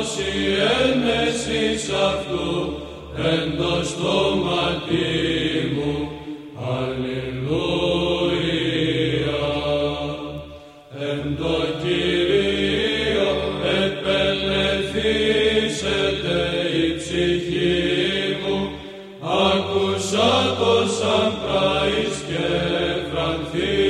δώσει έμεση σ' αυτού εν το στόματι μου. Αλληλούια. Εν το Κύριο επελεθήσετε η ψυχή μου. Άκουσα το σαν και βρανθεί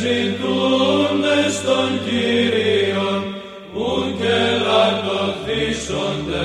ζητούνε στον Κύριον, ου και λακτοθήσονται.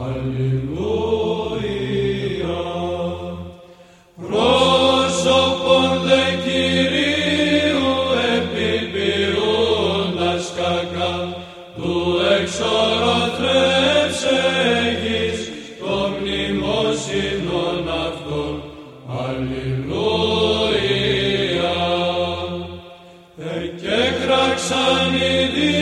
Αλληλούια. Rakshani